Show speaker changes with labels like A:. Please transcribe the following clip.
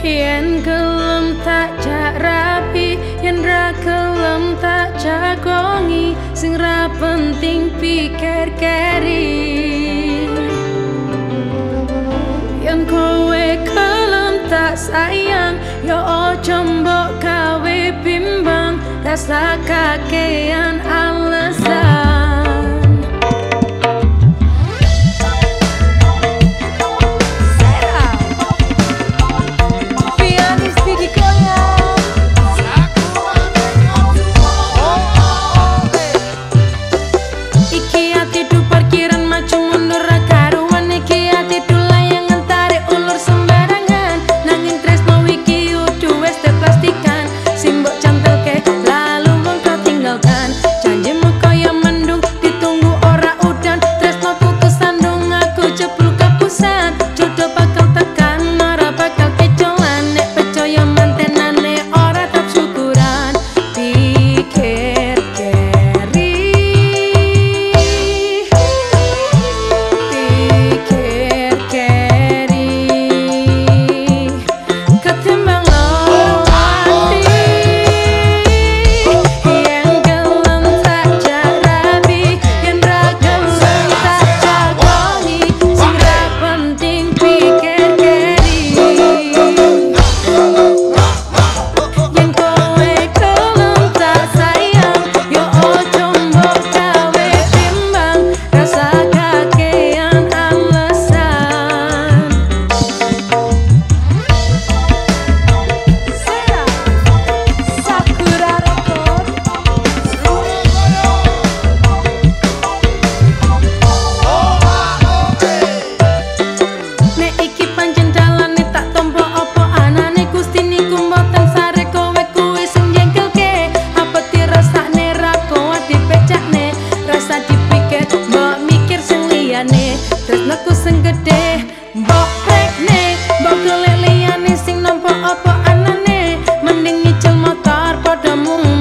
A: Yen gelem tak jak rapi Yen ra gelem tak jagongi Sing ra penting pikir keri. Yen kowe gelem tak sayang Yo ojo mbok gawe bimbang Rasa kakean mending ngicil motor podo mung